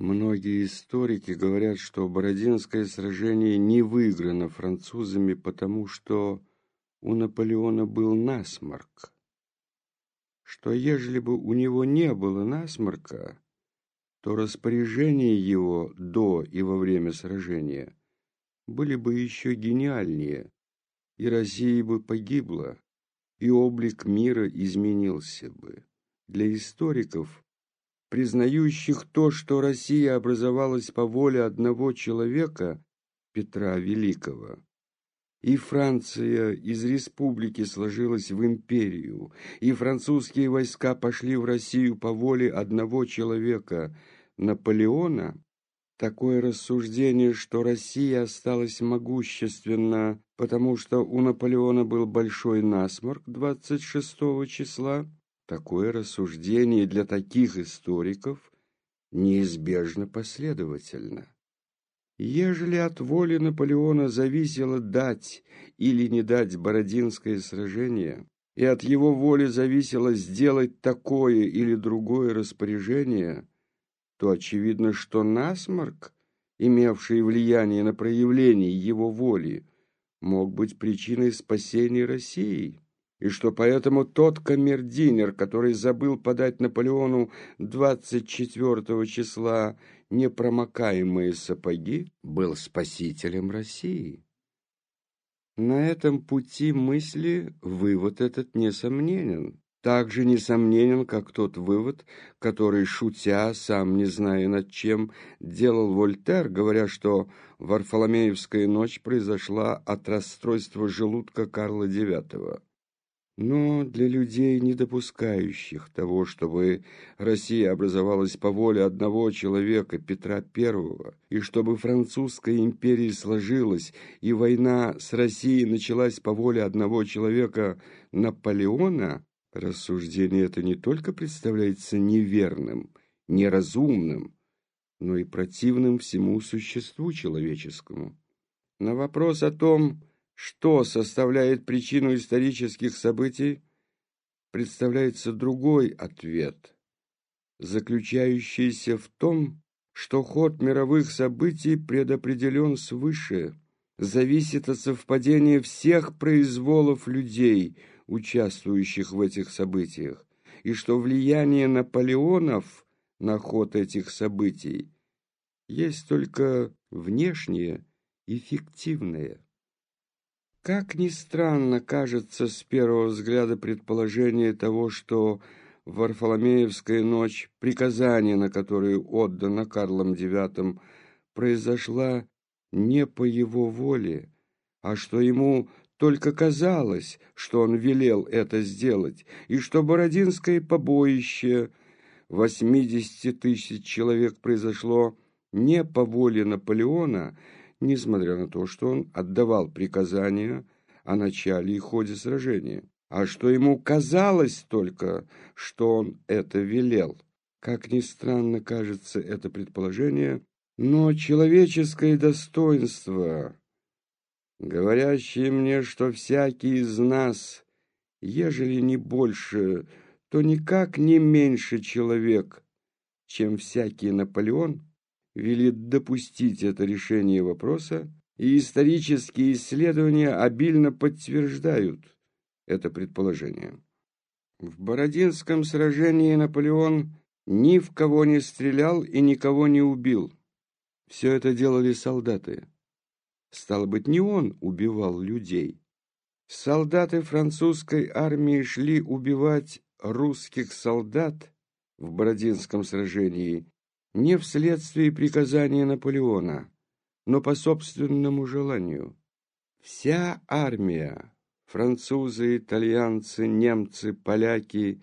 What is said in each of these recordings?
Многие историки говорят, что Бородинское сражение не выиграно французами, потому что у Наполеона был насморк. Что ежели бы у него не было насморка, то распоряжения его до и во время сражения были бы еще гениальнее, и Россия бы погибла, и облик мира изменился бы. Для историков признающих то, что Россия образовалась по воле одного человека, Петра Великого, и Франция из республики сложилась в империю, и французские войска пошли в Россию по воле одного человека, Наполеона, такое рассуждение, что Россия осталась могущественна, потому что у Наполеона был большой насморк 26 числа, Такое рассуждение для таких историков неизбежно последовательно. Ежели от воли Наполеона зависело дать или не дать Бородинское сражение, и от его воли зависело сделать такое или другое распоряжение, то очевидно, что насморк, имевший влияние на проявление его воли, мог быть причиной спасения России и что поэтому тот камердинер, который забыл подать Наполеону 24 числа непромокаемые сапоги, был спасителем России. На этом пути мысли вывод этот несомненен. Так же несомненен, как тот вывод, который, шутя, сам не зная над чем, делал Вольтер, говоря, что Варфоломеевская ночь произошла от расстройства желудка Карла IX. Но для людей, не допускающих того, чтобы Россия образовалась по воле одного человека, Петра I, и чтобы французская империя сложилась, и война с Россией началась по воле одного человека, Наполеона, рассуждение это не только представляется неверным, неразумным, но и противным всему существу человеческому. На вопрос о том, что составляет причину исторических событий, представляется другой ответ, заключающийся в том, что ход мировых событий предопределен свыше, зависит от совпадения всех произволов людей, участвующих в этих событиях, и что влияние Наполеонов на ход этих событий есть только внешнее и фиктивное. Как ни странно кажется с первого взгляда предположение того, что Варфоломеевская ночь, приказание на которое отдано Карлом IX, произошла не по его воле, а что ему только казалось, что он велел это сделать, и что Бородинское побоище 80 тысяч человек произошло не по воле Наполеона, несмотря на то, что он отдавал приказания о начале и ходе сражения, а что ему казалось только, что он это велел. Как ни странно кажется это предположение, но человеческое достоинство, говорящее мне, что всякий из нас, ежели не больше, то никак не меньше человек, чем всякий Наполеон, велит допустить это решение вопроса, и исторические исследования обильно подтверждают это предположение. В Бородинском сражении Наполеон ни в кого не стрелял и никого не убил. Все это делали солдаты. Стало быть, не он убивал людей. Солдаты французской армии шли убивать русских солдат в Бородинском сражении не вследствие приказания Наполеона, но по собственному желанию. Вся армия, французы, итальянцы, немцы, поляки,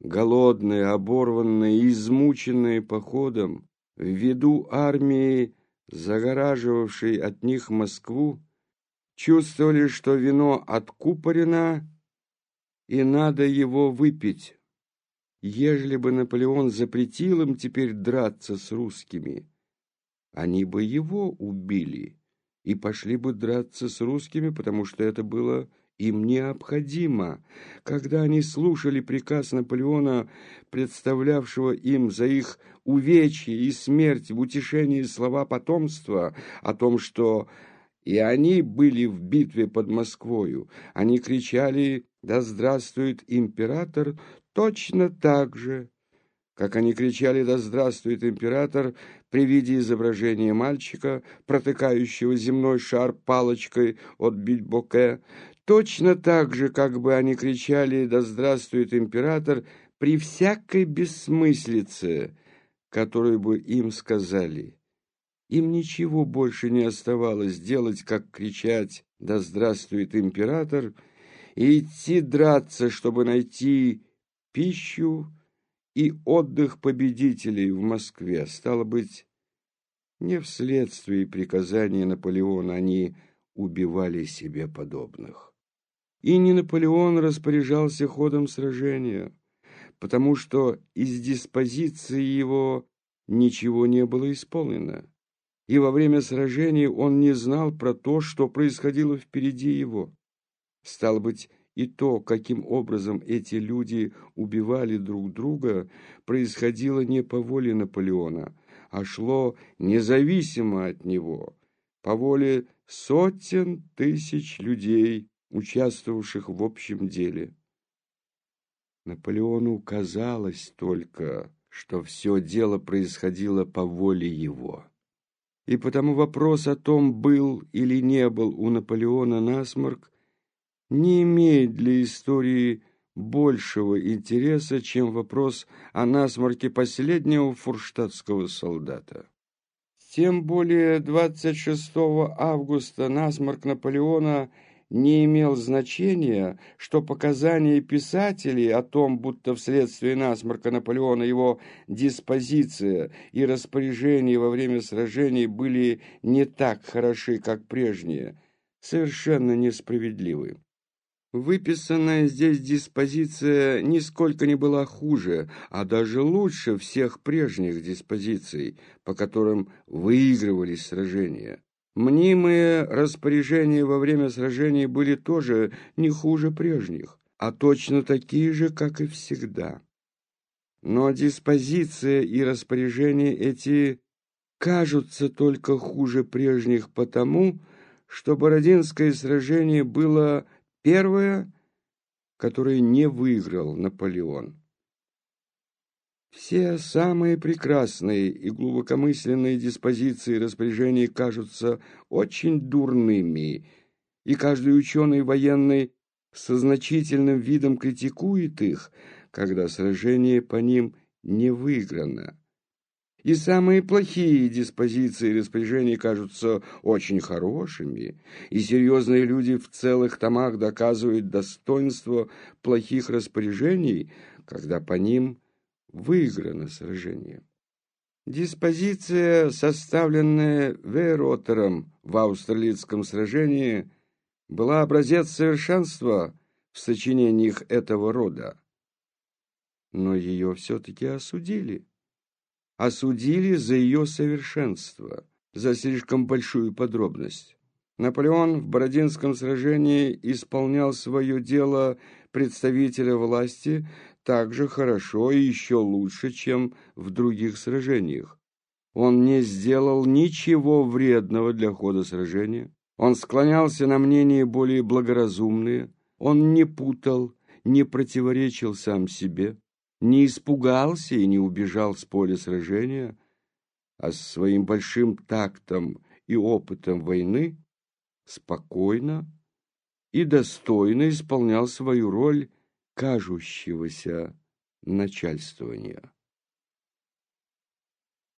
голодные, оборванные, измученные походом, в виду армии, загораживавшей от них Москву, чувствовали, что вино откупорено и надо его выпить. Ежели бы Наполеон запретил им теперь драться с русскими, они бы его убили и пошли бы драться с русскими, потому что это было им необходимо, когда они слушали приказ Наполеона, представлявшего им за их увечье и смерть в утешении слова потомства о том, что и они были в битве под Москвою. Они кричали «Да здравствует император!» Точно так же, как они кричали «Да здравствует император!» при виде изображения мальчика, протыкающего земной шар палочкой от Бильбоке, точно так же, как бы они кричали «Да здравствует император!» при всякой бессмыслице, которую бы им сказали. Им ничего больше не оставалось делать, как кричать «Да здравствует император!» и идти драться, чтобы найти пищу и отдых победителей в Москве. Стало быть, не вследствие приказания Наполеона они убивали себе подобных. И не Наполеон распоряжался ходом сражения, потому что из диспозиции его ничего не было исполнено, и во время сражения он не знал про то, что происходило впереди его. Стало быть, и то, каким образом эти люди убивали друг друга, происходило не по воле Наполеона, а шло независимо от него, по воле сотен тысяч людей, участвовавших в общем деле. Наполеону казалось только, что все дело происходило по воле его. И потому вопрос о том, был или не был у Наполеона насморк, не имеет для истории большего интереса, чем вопрос о насморке последнего фурштадтского солдата. Тем более 26 августа насморк Наполеона не имел значения, что показания писателей о том, будто вследствие насморка Наполеона его диспозиция и распоряжение во время сражений были не так хороши, как прежние, совершенно несправедливы. Выписанная здесь диспозиция нисколько не была хуже, а даже лучше всех прежних диспозиций, по которым выигрывались сражения. Мнимые распоряжения во время сражений были тоже не хуже прежних, а точно такие же, как и всегда. Но диспозиция и распоряжения эти кажутся только хуже прежних потому, что Бородинское сражение было Первое, которое не выиграл Наполеон. Все самые прекрасные и глубокомысленные диспозиции распоряжений кажутся очень дурными, и каждый ученый военный со значительным видом критикует их, когда сражение по ним не выиграно. И самые плохие диспозиции и распоряжения кажутся очень хорошими, и серьезные люди в целых томах доказывают достоинство плохих распоряжений, когда по ним выиграно сражение. Диспозиция, составленная Вейротером в австралийском сражении, была образец совершенства в сочинениях этого рода. Но ее все-таки осудили осудили за ее совершенство, за слишком большую подробность. Наполеон в Бородинском сражении исполнял свое дело представителя власти так же хорошо и еще лучше, чем в других сражениях. Он не сделал ничего вредного для хода сражения. Он склонялся на мнения более благоразумные. Он не путал, не противоречил сам себе не испугался и не убежал с поля сражения, а с своим большим тактом и опытом войны спокойно и достойно исполнял свою роль кажущегося начальствования.